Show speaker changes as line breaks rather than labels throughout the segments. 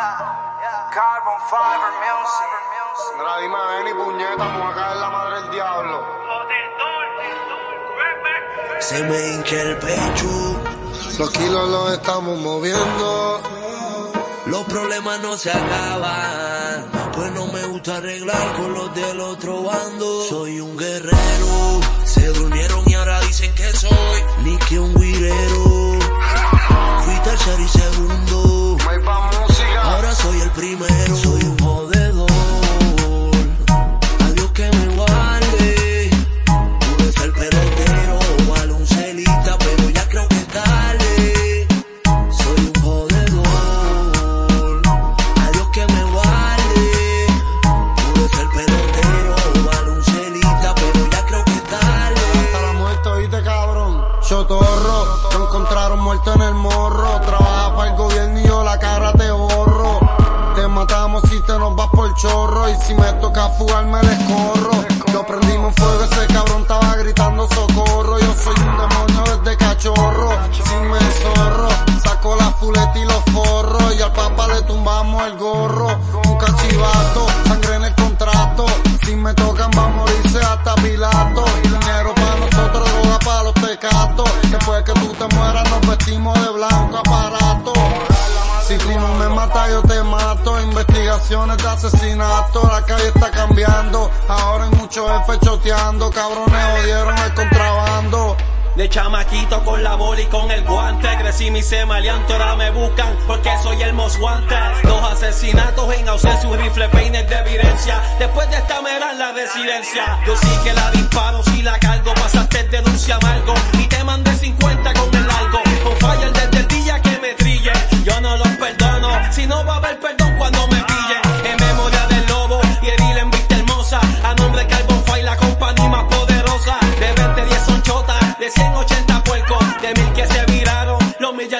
Carbon Fiber Music.
Mira, dime ven y puñeta, vamos a caer la madre del diablo.
Se me hincha el pecho,
Los kilos los estamos moviendo.
los problemas no se acaban. Pues no me gusta arreglar con los del otro bando. Soy un guerrero, se durmieron y ahora dicen que soy ni que un guirero. Fui tercero y segundo,
Y si me toca fugarme, les corro. Lo prendimos en fuego, ese cabrón estaba gritando socorro. Yo soy un demonio desde cachorro. Sin me zorro, saco la fuleta y los forros. Y al papá le tumbamos el gorro. Un cachivato, sangre en el contrato. Si me tocan, va a morirse hasta Pilato. Dinero para nosotros, droga para los tecatos. Después que tú te mueras, nos vestimos de blanco aparato. Si tú no me matas, yo te mato. De asesinato, la calle está cambiando. Ahora hay muchos jefes choteando. Cabrones odiaron el contrabando.
De chamaquito con la bola y con el guante Crecí mi semaleante, ahora me buscan Porque soy el most wanted Dos asesinatos en ausencia, un rifle peines de evidencia Después de esta me dan la residencia Yo sí que la disparo, si la cargo Pasaste denuncia amargo Y te mandé 50 con el largo Con fire desde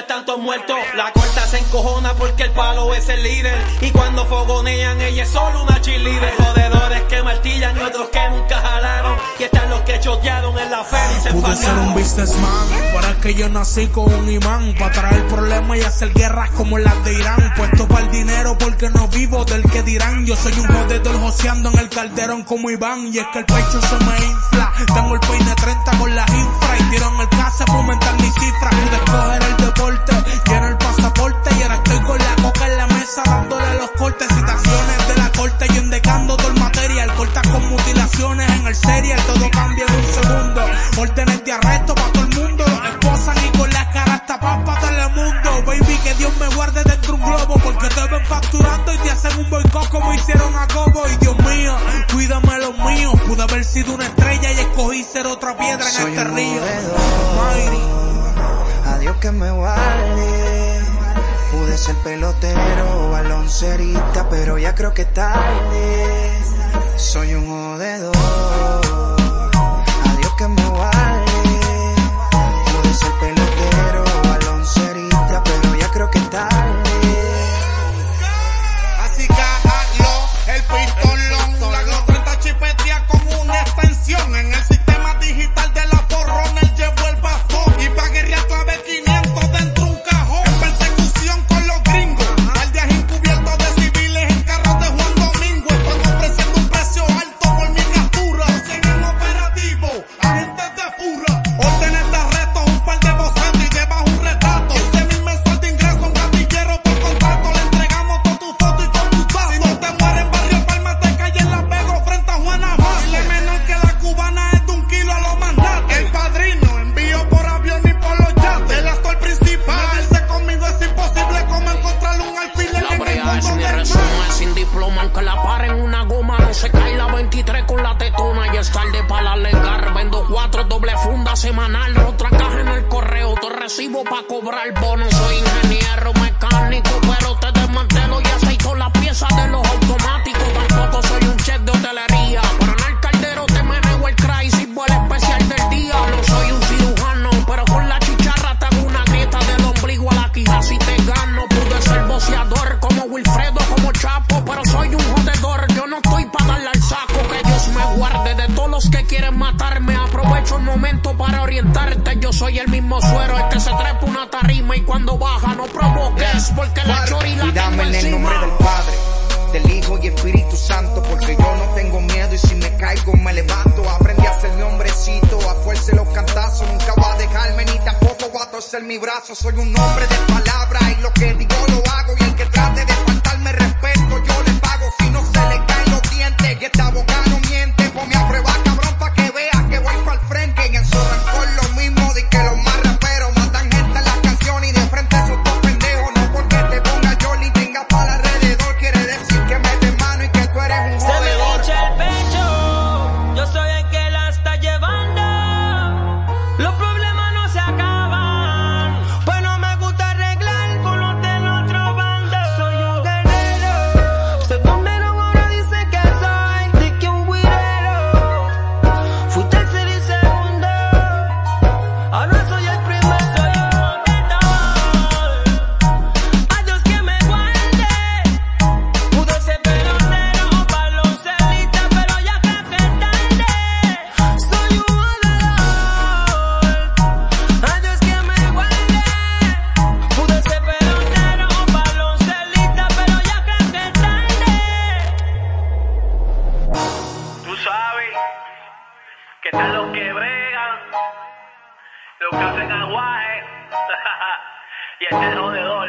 Todos muertos La corta se encojona porque el palo es el líder Y cuando fogonean ella es solo una cheerleader Jodedores que martillan y otros que nunca jalaron Y están los que chotearon en la feria y se
Pude ser un businessman, es que yo nací con un imán para traer problemas y hacer guerras como las de Irán. Puesto para el dinero porque no vivo del que dirán. Yo soy un jodedor joseando en el calderón como Iván y es que el pecho se me infla. Tengo el peine 30 con las infra y tiro en el casa para aumentar mi cifra. Pude escoger el que me guarde. Pude ser
pelotero, baloncerista, pero ya creo que tarde. Soy un jodedor.
Te
recibo pa' cobrar bono soy ingeniero mecánico pero te desmantelo y aceito las piezas de los automáticos. Tampoco soy un chef de hotelería pero en el caldero te meneo el crisis vuelo especial del día. No soy un cirujano pero con la chicharra te hago una grieta del ombligo a la quija. Si te gano pude ser boceador como Wilfredo como Chapo pero soy un jodedor. Yo no estoy para darle al saco que Dios me guarde. De todos los que quieren matarme aprovecho el momento para orientarte. Yo soy el mismo suero rima y cuando baja no provoques porque la
chori la Cuídame en el nombre del Padre, del Hijo y Espíritu Santo porque yo no tengo miedo y si me caigo me levanto. Aprendí a ser mi hombrecito, a fuerza los cantazos, nunca va a dejarme ni tampoco voy a torcer mi brazo. Soy un hombre de palabra y lo que digo lo hago. LeBron Lo que tengan guaje. y
este jodedor.